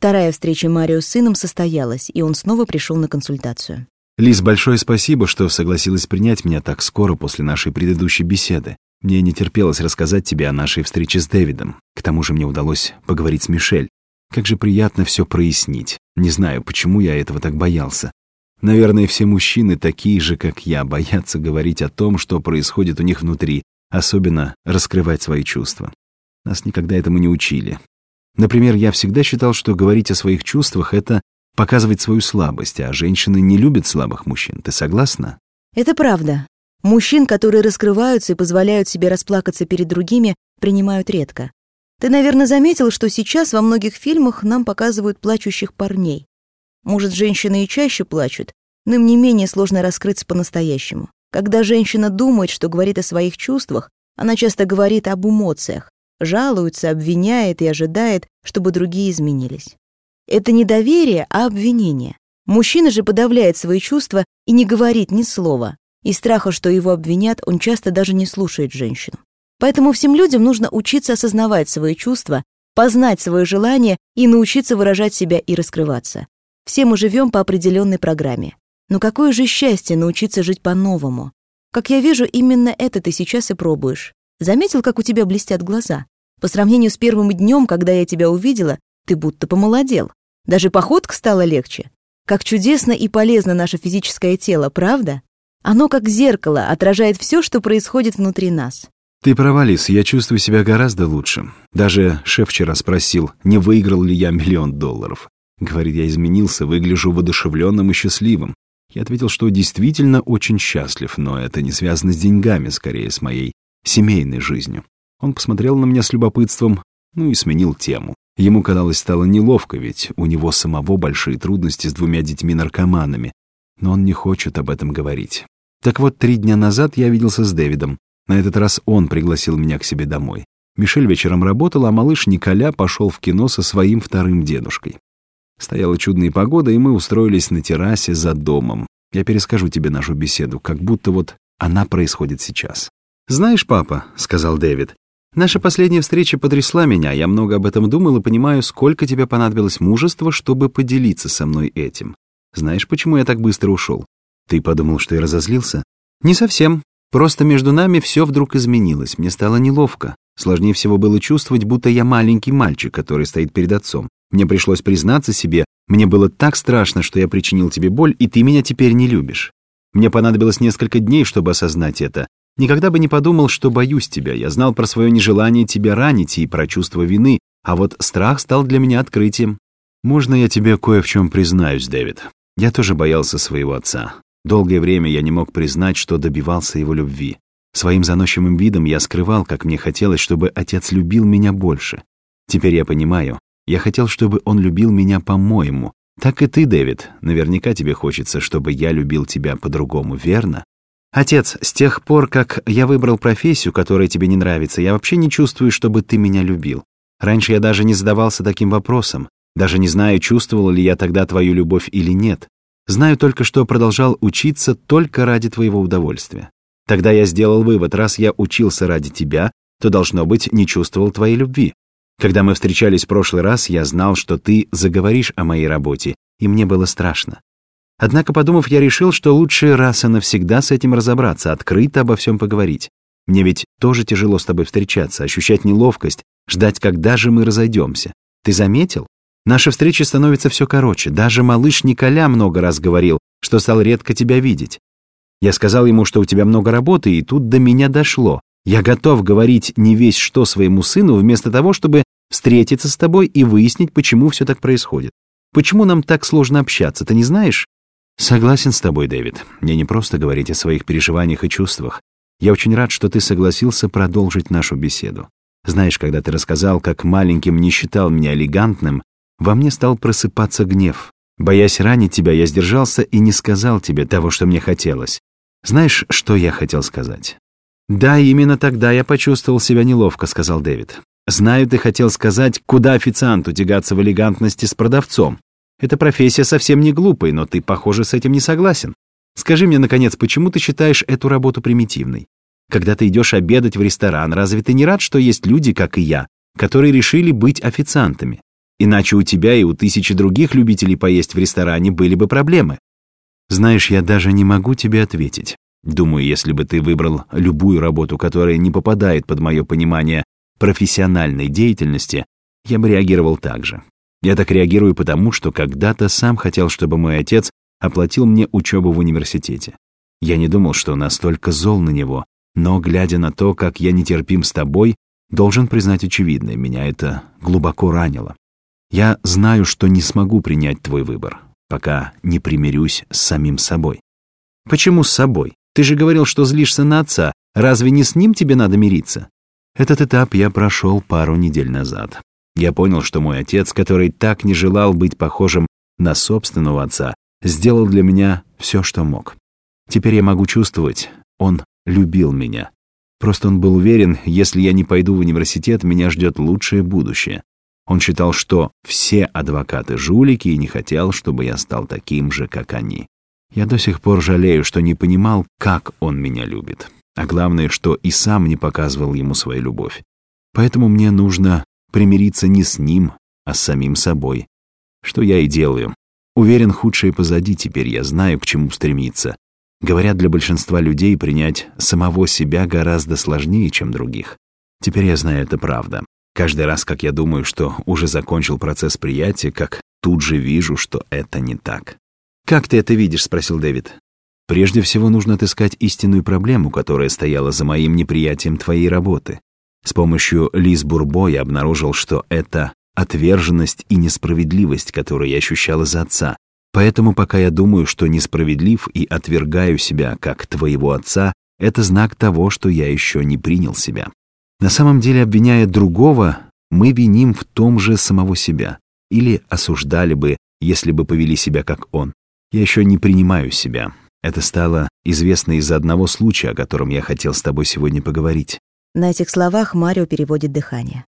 Вторая встреча Марио с сыном состоялась, и он снова пришел на консультацию. Лиз, большое спасибо, что согласилась принять меня так скоро после нашей предыдущей беседы. Мне не терпелось рассказать тебе о нашей встрече с Дэвидом. К тому же мне удалось поговорить с Мишель. Как же приятно все прояснить. Не знаю, почему я этого так боялся. Наверное, все мужчины такие же, как я, боятся говорить о том, что происходит у них внутри, особенно раскрывать свои чувства. Нас никогда этому не учили. Например, я всегда считал, что говорить о своих чувствах — это показывать свою слабость, а женщины не любят слабых мужчин. Ты согласна? Это правда. Мужчин, которые раскрываются и позволяют себе расплакаться перед другими, принимают редко. Ты, наверное, заметил, что сейчас во многих фильмах нам показывают плачущих парней. Может, женщины и чаще плачут, но им не менее сложно раскрыться по-настоящему. Когда женщина думает, что говорит о своих чувствах, она часто говорит об эмоциях, жалуется, обвиняет и ожидает, чтобы другие изменились. Это не доверие, а обвинение. Мужчина же подавляет свои чувства и не говорит ни слова. Из страха, что его обвинят, он часто даже не слушает женщину. Поэтому всем людям нужно учиться осознавать свои чувства, познать свои желания и научиться выражать себя и раскрываться. Все мы живем по определенной программе. Но какое же счастье научиться жить по-новому. Как я вижу, именно это ты сейчас и пробуешь. Заметил, как у тебя блестят глаза? По сравнению с первым днем, когда я тебя увидела, ты будто помолодел. Даже походка стала легче. Как чудесно и полезно наше физическое тело, правда? Оно как зеркало, отражает все, что происходит внутри нас. Ты права, Лис, я чувствую себя гораздо лучше. Даже шеф вчера спросил, не выиграл ли я миллион долларов. Говорит, я изменился, выгляжу воодушевленным и счастливым. Я ответил, что действительно очень счастлив, но это не связано с деньгами, скорее с моей семейной жизнью. Он посмотрел на меня с любопытством, ну и сменил тему. Ему, казалось, стало неловко, ведь у него самого большие трудности с двумя детьми-наркоманами, но он не хочет об этом говорить. Так вот, три дня назад я виделся с Дэвидом. На этот раз он пригласил меня к себе домой. Мишель вечером работал, а малыш Николя пошел в кино со своим вторым дедушкой. Стояла чудная погода, и мы устроились на террасе за домом. Я перескажу тебе нашу беседу, как будто вот она происходит сейчас. «Знаешь, папа», — сказал Дэвид, Наша последняя встреча потрясла меня, я много об этом думал и понимаю, сколько тебе понадобилось мужества, чтобы поделиться со мной этим. Знаешь, почему я так быстро ушел? Ты подумал, что я разозлился? Не совсем. Просто между нами все вдруг изменилось, мне стало неловко. Сложнее всего было чувствовать, будто я маленький мальчик, который стоит перед отцом. Мне пришлось признаться себе, мне было так страшно, что я причинил тебе боль, и ты меня теперь не любишь. Мне понадобилось несколько дней, чтобы осознать это, Никогда бы не подумал, что боюсь тебя. Я знал про свое нежелание тебя ранить и про чувство вины, а вот страх стал для меня открытием. Можно я тебе кое в чем признаюсь, Дэвид? Я тоже боялся своего отца. Долгое время я не мог признать, что добивался его любви. Своим заносчивым видом я скрывал, как мне хотелось, чтобы отец любил меня больше. Теперь я понимаю, я хотел, чтобы он любил меня по-моему. Так и ты, Дэвид. Наверняка тебе хочется, чтобы я любил тебя по-другому, верно? «Отец, с тех пор, как я выбрал профессию, которая тебе не нравится, я вообще не чувствую, чтобы ты меня любил. Раньше я даже не задавался таким вопросом. Даже не знаю, чувствовал ли я тогда твою любовь или нет. Знаю только, что продолжал учиться только ради твоего удовольствия. Тогда я сделал вывод, раз я учился ради тебя, то, должно быть, не чувствовал твоей любви. Когда мы встречались в прошлый раз, я знал, что ты заговоришь о моей работе, и мне было страшно. Однако, подумав, я решил, что лучше раз и навсегда с этим разобраться, открыто обо всем поговорить. Мне ведь тоже тяжело с тобой встречаться, ощущать неловкость, ждать, когда же мы разойдемся. Ты заметил? Наши встречи становятся все короче. Даже малыш Николя много раз говорил, что стал редко тебя видеть. Я сказал ему, что у тебя много работы, и тут до меня дошло. Я готов говорить не весь что своему сыну, вместо того, чтобы встретиться с тобой и выяснить, почему все так происходит. Почему нам так сложно общаться, ты не знаешь? Согласен с тобой, Дэвид. Мне не просто говорить о своих переживаниях и чувствах. Я очень рад, что ты согласился продолжить нашу беседу. Знаешь, когда ты рассказал, как маленьким не считал меня элегантным, во мне стал просыпаться гнев. Боясь ранить тебя, я сдержался и не сказал тебе того, что мне хотелось. Знаешь, что я хотел сказать? «Да, именно тогда я почувствовал себя неловко», — сказал Дэвид. «Знаю, ты хотел сказать, куда официанту тягаться в элегантности с продавцом. Эта профессия совсем не глупая, но ты, похоже, с этим не согласен. Скажи мне, наконец, почему ты считаешь эту работу примитивной? Когда ты идешь обедать в ресторан, разве ты не рад, что есть люди, как и я, которые решили быть официантами? Иначе у тебя и у тысячи других любителей поесть в ресторане были бы проблемы. Знаешь, я даже не могу тебе ответить. Думаю, если бы ты выбрал любую работу, которая не попадает под мое понимание профессиональной деятельности, я бы реагировал так же. Я так реагирую потому, что когда-то сам хотел, чтобы мой отец оплатил мне учебу в университете. Я не думал, что настолько зол на него, но, глядя на то, как я нетерпим с тобой, должен признать очевидное, меня это глубоко ранило. Я знаю, что не смогу принять твой выбор, пока не примирюсь с самим собой. Почему с собой? Ты же говорил, что злишься на отца. Разве не с ним тебе надо мириться? Этот этап я прошел пару недель назад. Я понял, что мой отец, который так не желал быть похожим на собственного отца, сделал для меня все, что мог. Теперь я могу чувствовать, он любил меня. Просто он был уверен, если я не пойду в университет, меня ждет лучшее будущее. Он считал, что все адвокаты жулики и не хотел, чтобы я стал таким же, как они. Я до сих пор жалею, что не понимал, как он меня любит. А главное, что и сам не показывал ему свою любовь. Поэтому мне нужно примириться не с ним, а с самим собой. Что я и делаю. Уверен, худшее позади теперь, я знаю, к чему стремиться. Говорят, для большинства людей принять самого себя гораздо сложнее, чем других. Теперь я знаю, это правда. Каждый раз, как я думаю, что уже закончил процесс приятия, как тут же вижу, что это не так. «Как ты это видишь?» — спросил Дэвид. «Прежде всего нужно отыскать истинную проблему, которая стояла за моим неприятием твоей работы. С помощью Лиз Бурбо я обнаружил, что это отверженность и несправедливость, которую я ощущал из отца. Поэтому пока я думаю, что несправедлив и отвергаю себя как твоего отца, это знак того, что я еще не принял себя. На самом деле, обвиняя другого, мы виним в том же самого себя. Или осуждали бы, если бы повели себя как он. Я еще не принимаю себя. Это стало известно из-за одного случая, о котором я хотел с тобой сегодня поговорить. На этих словах Марио переводит дыхание.